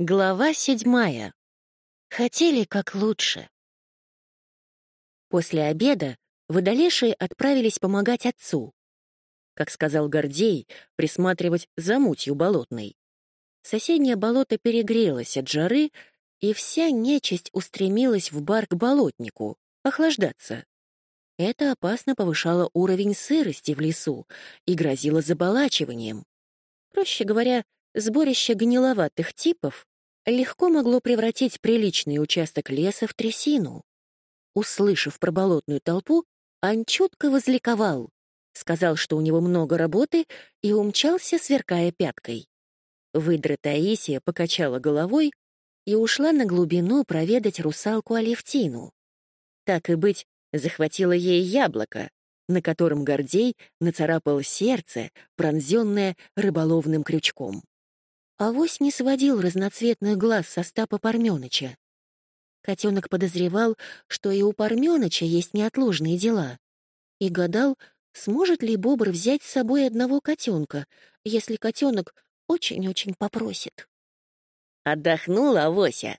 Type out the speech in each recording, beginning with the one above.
Глава седьмая. Хотели как лучше. После обеда водолешие отправились помогать отцу. Как сказал Гордей, присматривать за мутью болотной. Соседнее болото перегрелось от жары, и вся нечисть устремилась в бар к болотнику, охлаждаться. Это опасно повышало уровень сырости в лесу и грозило заболачиванием. Проще говоря, Сборище гниловатых типов легко могло превратить приличный участок леса в трясину. Услышав про болотную толпу, он чутко возликовал, сказал, что у него много работы, и умчался, сверкая пяткой. Выдра Таисия покачала головой и ушла на глубину проведать русалку Алевтину. Так и быть, захватила ей яблоко, на котором Гордей нацарапал сердце, пронзенное рыболовным крючком. Авось не сводил разноцветных глаз со Стапа Парменыча. Котенок подозревал, что и у Парменыча есть неотложные дела, и гадал, сможет ли Бобр взять с собой одного котенка, если котенок очень-очень попросит. «Отдохнула, Авося?»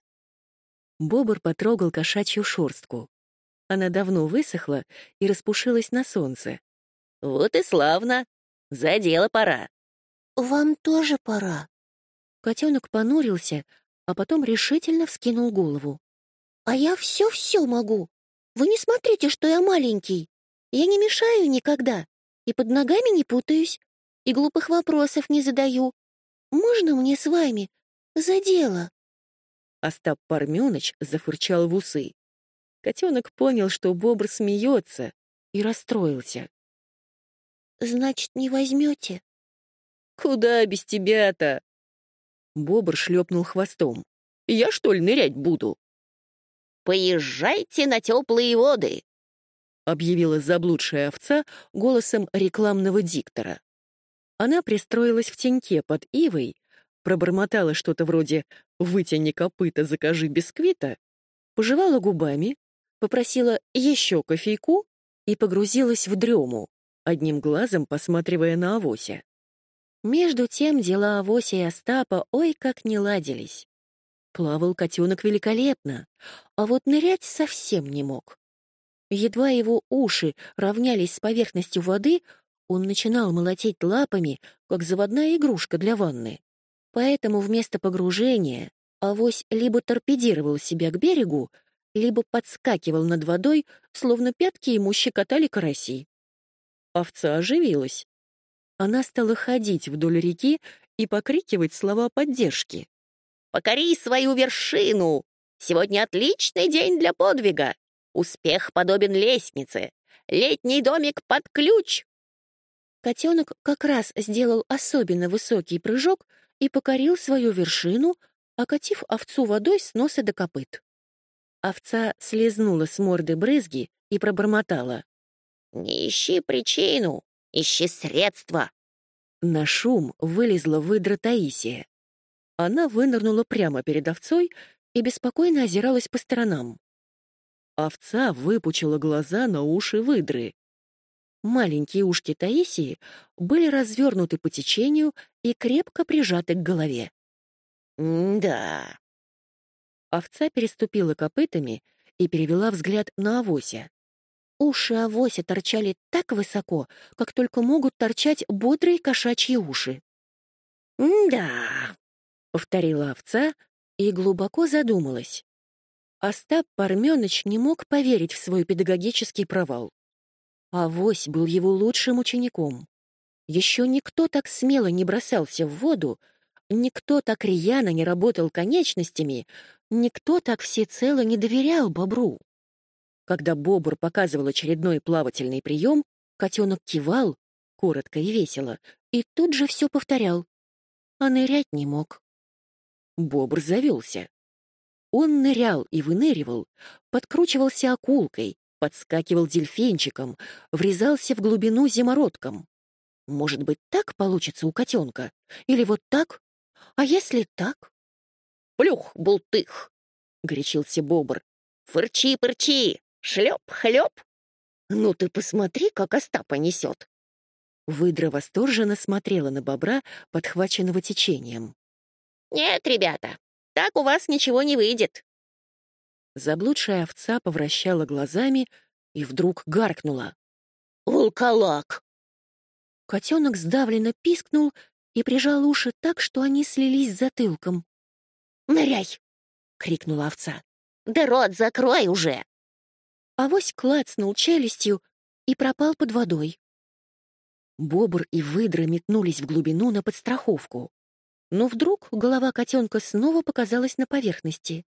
Бобр потрогал кошачью шорстку. Она давно высохла и распушилась на солнце. «Вот и славно! За дело пора!» «Вам тоже пора», Котенок понурился, а потом решительно вскинул голову. «А я все-все могу. Вы не смотрите, что я маленький. Я не мешаю никогда, и под ногами не путаюсь, и глупых вопросов не задаю. Можно мне с вами? За дело?» Остап Парменыч зафырчал в усы. Котенок понял, что бобр смеется, и расстроился. «Значит, не возьмете?» «Куда без тебя-то?» Бобр шлепнул хвостом. «Я, что ли, нырять буду?» «Поезжайте на теплые воды!» — объявила заблудшая овца голосом рекламного диктора. Она пристроилась в теньке под ивой, пробормотала что-то вроде «вытяни копыта, закажи бисквита», пожевала губами, попросила еще кофейку и погрузилась в дрему, одним глазом посматривая на авося. Между тем дела Авося и Остапа ой как не ладились. Плавал котенок великолепно, а вот нырять совсем не мог. Едва его уши равнялись с поверхностью воды, он начинал молотеть лапами, как заводная игрушка для ванны. Поэтому вместо погружения авось либо торпедировал себя к берегу, либо подскакивал над водой, словно пятки ему щекотали караси. Овца оживилась. Она стала ходить вдоль реки и покрикивать слова поддержки. «Покори свою вершину! Сегодня отличный день для подвига! Успех подобен лестнице! Летний домик под ключ!» Котенок как раз сделал особенно высокий прыжок и покорил свою вершину, окатив овцу водой с носа до копыт. Овца слезнула с морды брызги и пробормотала. «Не ищи причину, Ищи средства!» На шум вылезла выдра Таисия. Она вынырнула прямо перед овцой и беспокойно озиралась по сторонам. Овца выпучила глаза на уши выдры. Маленькие ушки Таисии были развернуты по течению и крепко прижаты к голове. «Да». Овца переступила копытами и перевела взгляд на авося. Уши авося торчали так высоко, как только могут торчать бодрые кошачьи уши. «Да», — повторила овца и глубоко задумалась. Остап Парменыч не мог поверить в свой педагогический провал. Авось был его лучшим учеником. Еще никто так смело не бросался в воду, никто так рьяно не работал конечностями, никто так всецело не доверял бобру. Когда Бобр показывал очередной плавательный прием, котенок кивал, коротко и весело, и тут же все повторял. А нырять не мог. Бобр завелся. Он нырял и выныривал, подкручивался акулкой, подскакивал дельфинчиком, врезался в глубину зимородком. Может быть, так получится у котенка? Или вот так? А если так? «Плюх, бултых!» — горячился бобр. «Фырчи-пырчи! Шлеп-хлеп. Ну ты посмотри, как Остапа несет. Выдра восторженно смотрела на бобра, подхваченного течением. «Нет, ребята, Так у вас ничего не выйдет. Заблудшая овца повращала глазами и вдруг гаркнула. «Волколак!» Котенок сдавленно пискнул и прижал уши так, что они слились с затылком. «Ныряй!» — крикнула овца. «Да рот закрой уже!» Авось клацнул челюстью и пропал под водой. Бобр и выдра метнулись в глубину на подстраховку. Но вдруг голова котенка снова показалась на поверхности.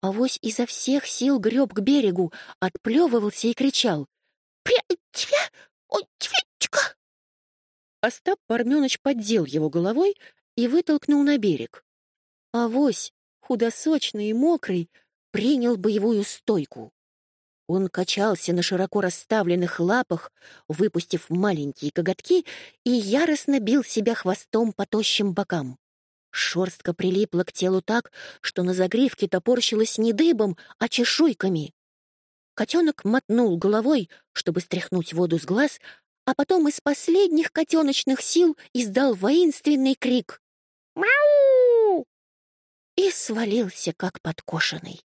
Авось изо всех сил греб к берегу, отплевывался и кричал. «Прячься! Ой, Тьфечка!» Остап Парменыч поддел его головой и вытолкнул на берег. Авось, худосочный и мокрый, принял боевую стойку. Он качался на широко расставленных лапах, выпустив маленькие коготки, и яростно бил себя хвостом по тощим бокам. Шорстка прилипла к телу так, что на загривке топорщилась не дыбом, а чешуйками. Котенок мотнул головой, чтобы стряхнуть воду с глаз, а потом из последних котеночных сил издал воинственный крик. «Мяу!» И свалился, как подкошенный.